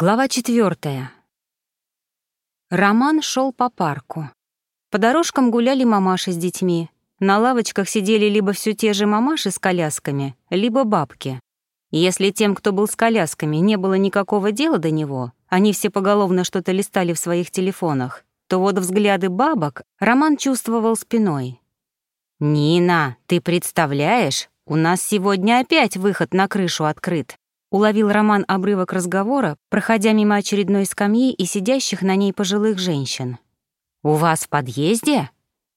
Глава четвертая. Роман шел по парку. По дорожкам гуляли мамаши с детьми. На лавочках сидели либо все те же мамаши с колясками, либо бабки. Если тем, кто был с колясками, не было никакого дела до него, они все поголовно что-то листали в своих телефонах, то вот взгляды бабок Роман чувствовал спиной. «Нина, ты представляешь, у нас сегодня опять выход на крышу открыт. Уловил Роман обрывок разговора, проходя мимо очередной скамьи и сидящих на ней пожилых женщин. «У вас в подъезде?»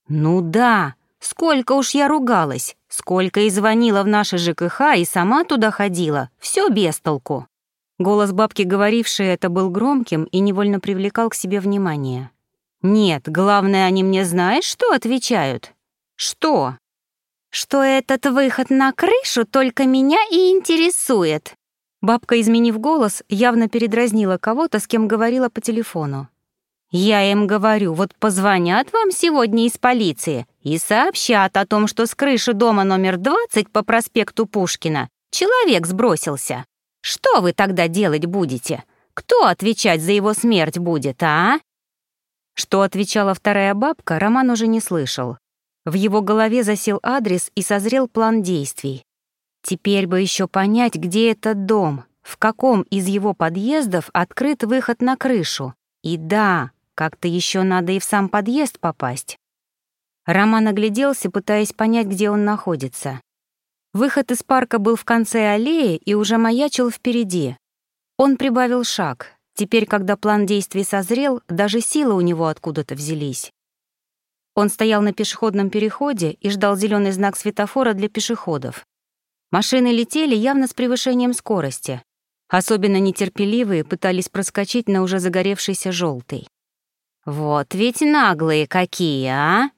«Ну да. Сколько уж я ругалась, сколько и звонила в наше ЖКХ и сама туда ходила. Все без толку». Голос бабки, говорившей это, был громким и невольно привлекал к себе внимание. «Нет, главное, они мне знаешь, что отвечают?» «Что?» «Что этот выход на крышу только меня и интересует», Бабка, изменив голос, явно передразнила кого-то, с кем говорила по телефону. «Я им говорю, вот позвонят вам сегодня из полиции и сообщат о том, что с крыши дома номер 20 по проспекту Пушкина человек сбросился. Что вы тогда делать будете? Кто отвечать за его смерть будет, а?» Что отвечала вторая бабка, Роман уже не слышал. В его голове засел адрес и созрел план действий. Теперь бы еще понять, где этот дом, в каком из его подъездов открыт выход на крышу. И да, как-то еще надо и в сам подъезд попасть. Роман огляделся, пытаясь понять, где он находится. Выход из парка был в конце аллеи и уже маячил впереди. Он прибавил шаг. Теперь, когда план действий созрел, даже силы у него откуда-то взялись. Он стоял на пешеходном переходе и ждал зеленый знак светофора для пешеходов. Машины летели явно с превышением скорости. Особенно нетерпеливые пытались проскочить на уже загоревшийся желтый. «Вот ведь наглые какие, а!»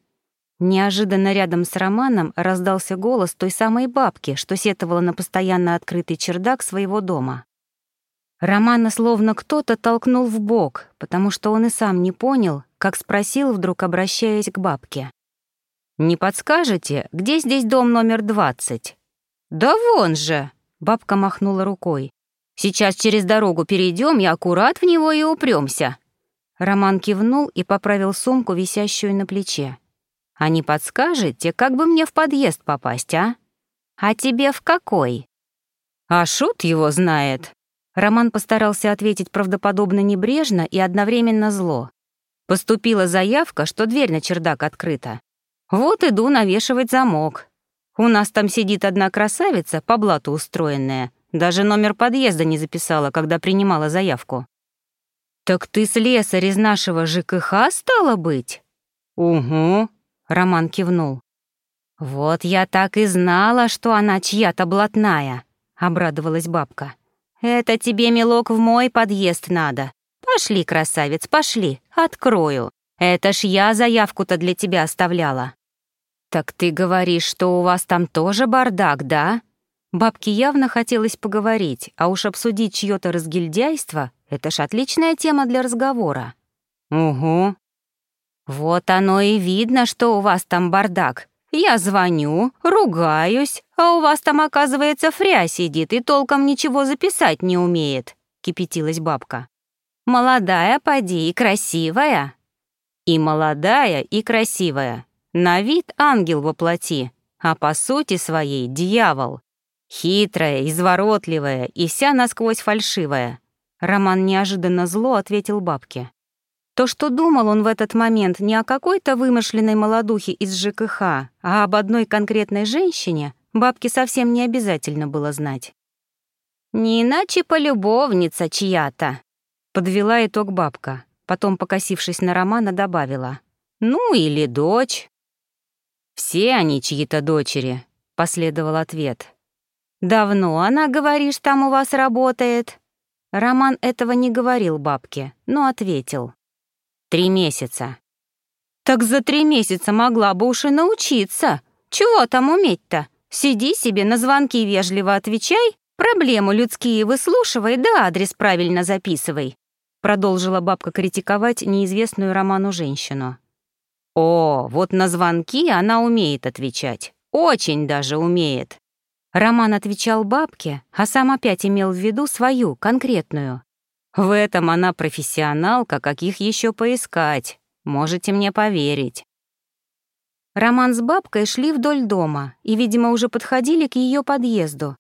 Неожиданно рядом с Романом раздался голос той самой бабки, что сетовала на постоянно открытый чердак своего дома. Романа словно кто-то толкнул в бок, потому что он и сам не понял, как спросил вдруг, обращаясь к бабке. «Не подскажете, где здесь дом номер двадцать?» «Да вон же!» — бабка махнула рукой. «Сейчас через дорогу перейдем и аккурат в него и упрёмся». Роман кивнул и поправил сумку, висящую на плече. «А не подскажете, как бы мне в подъезд попасть, а?» «А тебе в какой?» «А шут его знает». Роман постарался ответить правдоподобно небрежно и одновременно зло. Поступила заявка, что дверь на чердак открыта. Вот иду навешивать замок. У нас там сидит одна красавица, по блату устроенная. Даже номер подъезда не записала, когда принимала заявку. «Так ты слесарь из нашего ЖКХ, стала быть?» «Угу», — Роман кивнул. «Вот я так и знала, что она чья-то блатная», — обрадовалась бабка. «Это тебе, милок, в мой подъезд надо. Пошли, красавец, пошли, открою. Это ж я заявку-то для тебя оставляла». «Так ты говоришь, что у вас там тоже бардак, да?» Бабке явно хотелось поговорить, а уж обсудить чьё-то разгильдяйство — это ж отличная тема для разговора. «Угу». «Вот оно и видно, что у вас там бардак. Я звоню, ругаюсь, а у вас там, оказывается, фря сидит и толком ничего записать не умеет», — кипятилась бабка. «Молодая, поди, и красивая». «И молодая, и красивая. На вид ангел во плоти, а по сути своей дьявол. Хитрая, изворотливая и вся насквозь фальшивая. Роман неожиданно зло ответил бабке. То, что думал он в этот момент не о какой-то вымышленной молодухе из ЖКХ, а об одной конкретной женщине, бабке совсем не обязательно было знать. «Не иначе полюбовница чья-то», — подвела итог бабка. Потом, покосившись на Романа, добавила. «Ну или дочь». «Все они чьи-то дочери», — последовал ответ. «Давно она, говоришь, там у вас работает?» Роман этого не говорил бабке, но ответил. «Три месяца». «Так за три месяца могла бы уж и научиться. Чего там уметь-то? Сиди себе, на звонки вежливо отвечай, проблему людские выслушивай, да адрес правильно записывай», продолжила бабка критиковать неизвестную Роману женщину. О, вот на звонки она умеет отвечать. Очень даже умеет. Роман отвечал бабке, а сам опять имел в виду свою, конкретную. В этом она профессионалка, каких еще поискать. Можете мне поверить. Роман с бабкой шли вдоль дома и, видимо, уже подходили к ее подъезду.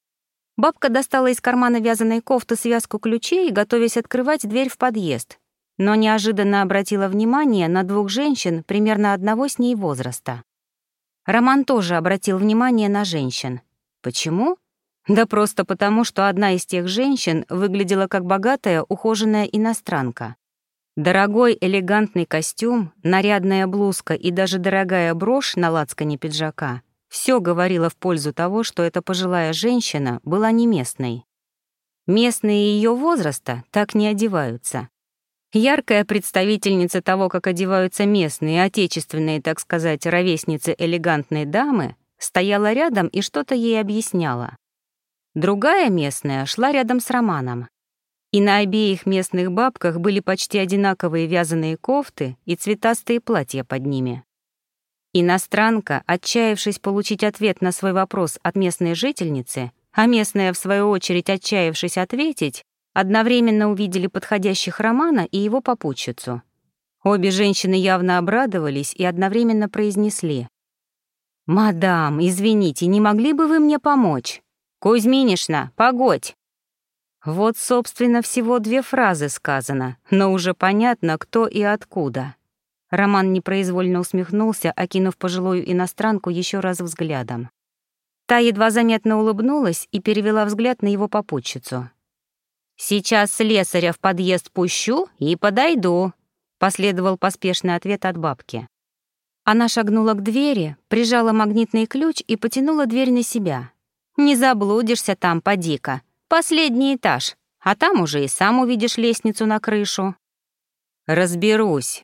Бабка достала из кармана вязаной кофты связку ключей, готовясь открывать дверь в подъезд, но неожиданно обратила внимание на двух женщин примерно одного с ней возраста. Роман тоже обратил внимание на женщин. Почему? Да просто потому, что одна из тех женщин выглядела как богатая, ухоженная иностранка. Дорогой элегантный костюм, нарядная блузка и даже дорогая брошь на лацкане пиджака — все говорило в пользу того, что эта пожилая женщина была не местной. Местные ее возраста так не одеваются. Яркая представительница того, как одеваются местные, отечественные, так сказать, ровесницы элегантной дамы, стояла рядом и что-то ей объясняла. Другая местная шла рядом с Романом и на обеих местных бабках были почти одинаковые вязаные кофты и цветастые платья под ними. Иностранка, отчаявшись получить ответ на свой вопрос от местной жительницы, а местная, в свою очередь, отчаявшись ответить, одновременно увидели подходящих Романа и его попутчицу. Обе женщины явно обрадовались и одновременно произнесли. «Мадам, извините, не могли бы вы мне помочь? Кузьминишна, погодь!» Вот, собственно, всего две фразы сказано, но уже понятно, кто и откуда. Роман непроизвольно усмехнулся, окинув пожилую иностранку еще раз взглядом. Та едва заметно улыбнулась и перевела взгляд на его попутчицу. «Сейчас слесаря в подъезд пущу и подойду», — последовал поспешный ответ от бабки. Она шагнула к двери, прижала магнитный ключ и потянула дверь на себя. «Не заблудишься там, поди-ка», Последний этаж, а там уже и сам увидишь лестницу на крышу». «Разберусь».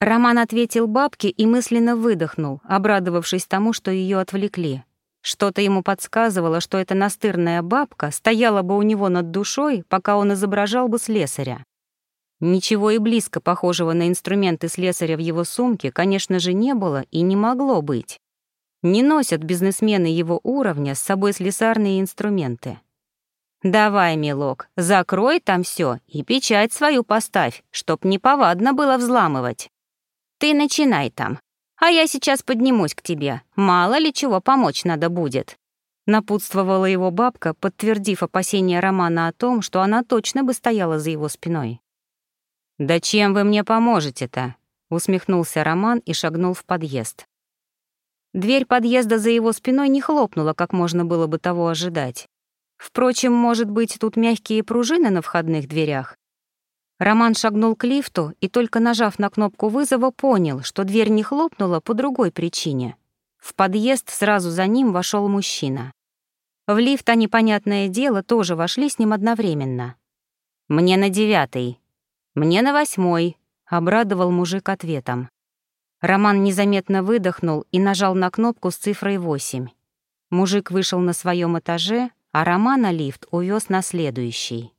Роман ответил бабке и мысленно выдохнул, обрадовавшись тому, что ее отвлекли. Что-то ему подсказывало, что эта настырная бабка стояла бы у него над душой, пока он изображал бы слесаря. Ничего и близко похожего на инструменты слесаря в его сумке, конечно же, не было и не могло быть. Не носят бизнесмены его уровня с собой слесарные инструменты. «Давай, милок, закрой там все и печать свою поставь, чтоб неповадно было взламывать. Ты начинай там, а я сейчас поднимусь к тебе, мало ли чего помочь надо будет». Напутствовала его бабка, подтвердив опасения Романа о том, что она точно бы стояла за его спиной. «Да чем вы мне поможете-то?» — усмехнулся Роман и шагнул в подъезд. Дверь подъезда за его спиной не хлопнула, как можно было бы того ожидать. Впрочем, может быть, тут мягкие пружины на входных дверях? Роман шагнул к лифту и, только нажав на кнопку вызова, понял, что дверь не хлопнула по другой причине. В подъезд сразу за ним вошел мужчина. В лифт они, понятное дело, тоже вошли с ним одновременно. «Мне на девятый». «Мне на восьмой», — обрадовал мужик ответом. Роман незаметно выдохнул и нажал на кнопку с цифрой восемь. Мужик вышел на своем этаже, а Романа лифт увез на следующий.